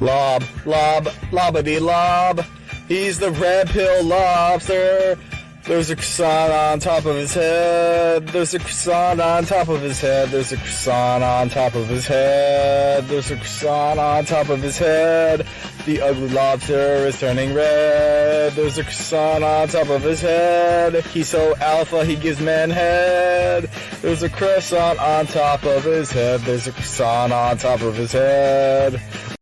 Lob, lob, lobity lob. He's the red pill lobster. There's a croissant on top of his head. There's a croissant on top of his head. There's a croissant on top of his head. There's a croissant on top of his head. The ugly lobster is turning red. There's a croissant on top of his head. He's so alpha, he gives men head. There's a croissant on top of his head. There's a croissant on top of his head.